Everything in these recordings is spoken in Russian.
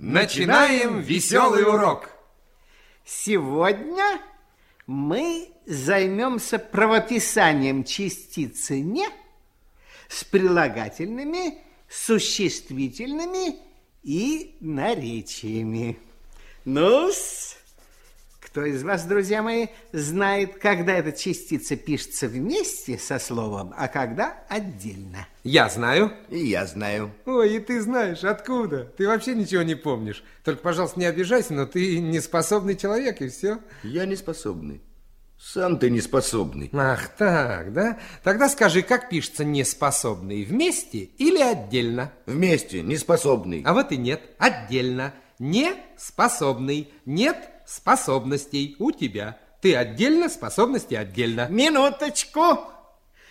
Начинаем веселый урок. Сегодня мы займемся правописанием частицы «не» с прилагательными, существительными и наречиями. ну -с. Кто из вас, друзья мои, знает, когда эта частица пишется вместе со словом, а когда отдельно? Я знаю. И я знаю. Ой, и ты знаешь, откуда? Ты вообще ничего не помнишь. Только, пожалуйста, не обижайся, но ты неспособный человек, и все. Я не способный. Сам ты не способный. Ах так, да? Тогда скажи, как пишется неспособный? Вместе или отдельно? Вместе, неспособный. А вот и нет, отдельно. Неспособный. Нет способностей у тебя. Ты отдельно, способности отдельно. Минуточку.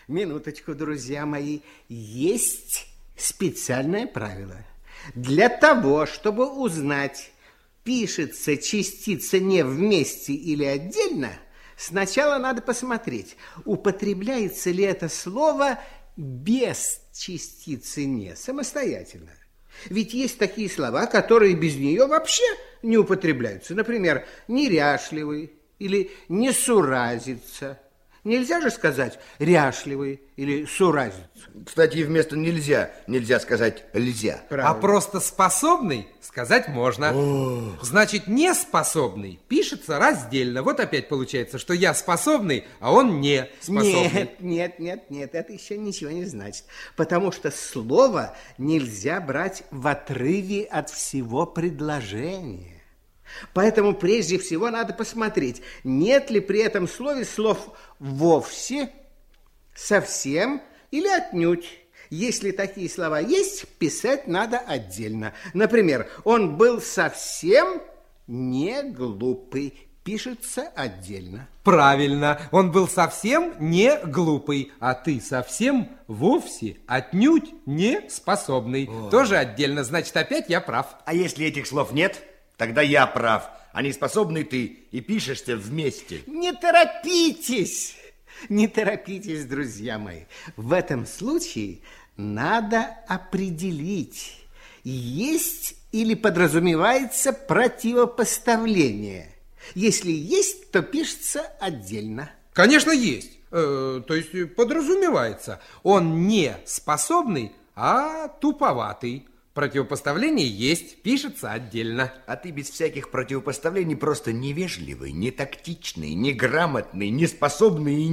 Минуточку, друзья мои. Есть специальное правило. Для того, чтобы узнать, пишется частица не вместе или отдельно, сначала надо посмотреть, употребляется ли это слово без частицы «не» самостоятельно. Ведь есть такие слова, которые без нее вообще не употребляются. Например, неряшливый или несуразица. Нельзя же сказать ряшливый или суразица. Кстати, вместо нельзя, нельзя сказать льзя. Правильно. А просто способный сказать можно. О. Значит, неспособный пишется раздельно. Вот опять получается, что я способный, а он не способный. Нет, нет, нет, нет, это еще ничего не значит. Потому что слово нельзя брать в отрыве от всего предложения. Поэтому прежде всего надо посмотреть, нет ли при этом слове слов вовсе, совсем или отнюдь. Если такие слова есть, писать надо отдельно. Например, он был совсем не глупый. Пишется отдельно. Правильно, он был совсем не глупый, а ты совсем вовсе отнюдь не способный. О. Тоже отдельно, значит, опять я прав. А если этих слов нет? Тогда я прав, а не способный ты, и пишешься вместе. Не торопитесь, не торопитесь, друзья мои. В этом случае надо определить, есть или подразумевается противопоставление. Если есть, то пишется отдельно. Конечно, есть. Э, то есть подразумевается. Он не способный, а туповатый. Противопоставление есть, пишется отдельно. А ты без всяких противопоставлений просто невежливый, нетактичный, неграмотный, неспособный и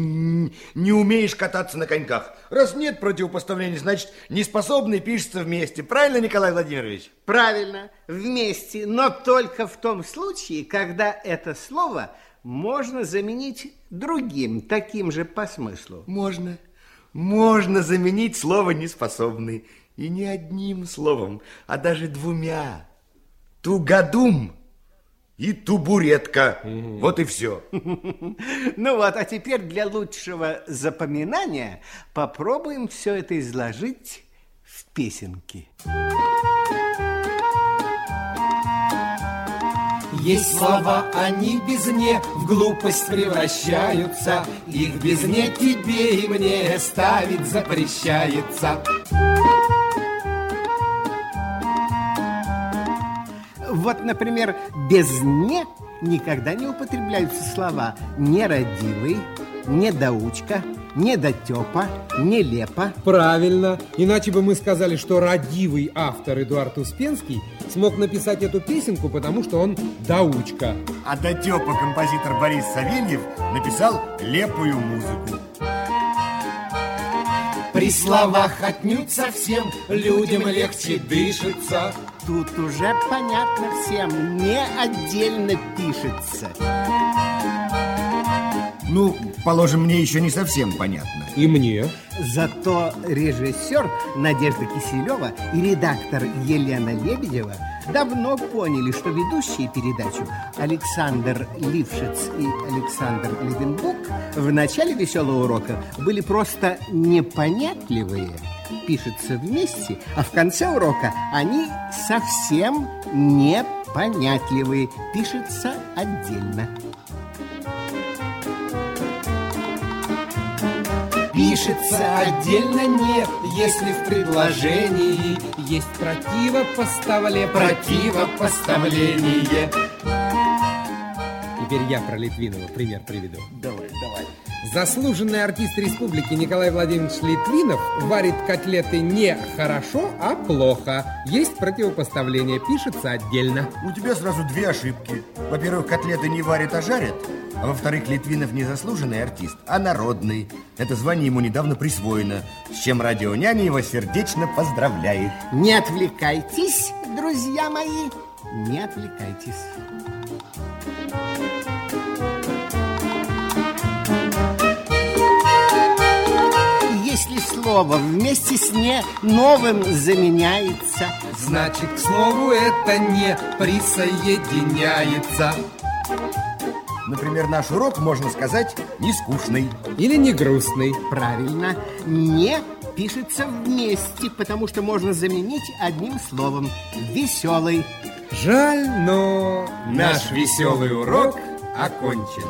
не умеешь кататься на коньках. Раз нет противопоставлений, значит, неспособный пишется вместе. Правильно, Николай Владимирович? Правильно, вместе, но только в том случае, когда это слово можно заменить другим, таким же по смыслу. Можно. Можно заменить слово «неспособный». И не одним словом, а даже двумя. Тугодум и тубуретка. Угу. Вот и все. Ну вот, а теперь для лучшего запоминания попробуем все это изложить в песенке. Есть слова, они без «не» в глупость превращаются. Их без «не» тебе и мне ставить запрещается. Вот, например, без «не» никогда не употребляются слова «нерадивый», «недоучка», «недотепа», «нелепо». Правильно. Иначе бы мы сказали, что родивый автор Эдуард Успенский смог написать эту песенку, потому что он доучка. А дотепа композитор Борис Савельев написал лепую музыку. При словах отнюдь совсем людям легче дышится. Тут уже понятно всем, не отдельно пишется. Ну, положим, мне еще не совсем понятно. И мне. Зато режиссер Надежда Киселева и редактор Елена Лебедева давно поняли, что ведущие передачу Александр Лившиц и Александр Левенбук в начале веселого урока были просто непонятливые, пишется вместе, а в конце урока они совсем непонятливые, пишется отдельно. пишется отдельно не, если в предложении есть противопоставление. противопоставление. Теперь я про Литвинова пример приведу. Давай. Заслуженный артист республики Николай Владимирович Литвинов варит котлеты не хорошо, а плохо. Есть противопоставление, пишется отдельно. У тебя сразу две ошибки. Во-первых, котлеты не варят, а жарят. А во-вторых, Литвинов не заслуженный артист, а народный. Это звание ему недавно присвоено, с чем радио няня его сердечно поздравляет. Не отвлекайтесь, друзья мои, не отвлекайтесь. Слово вместе с «не» новым заменяется, Значит, к слову это не присоединяется. Например, наш урок, можно сказать, не скучный. Или не грустный. правильно, «не» пишется вместе, потому что можно заменить одним словом «веселый». Жаль, но Наш веселый урок окончен.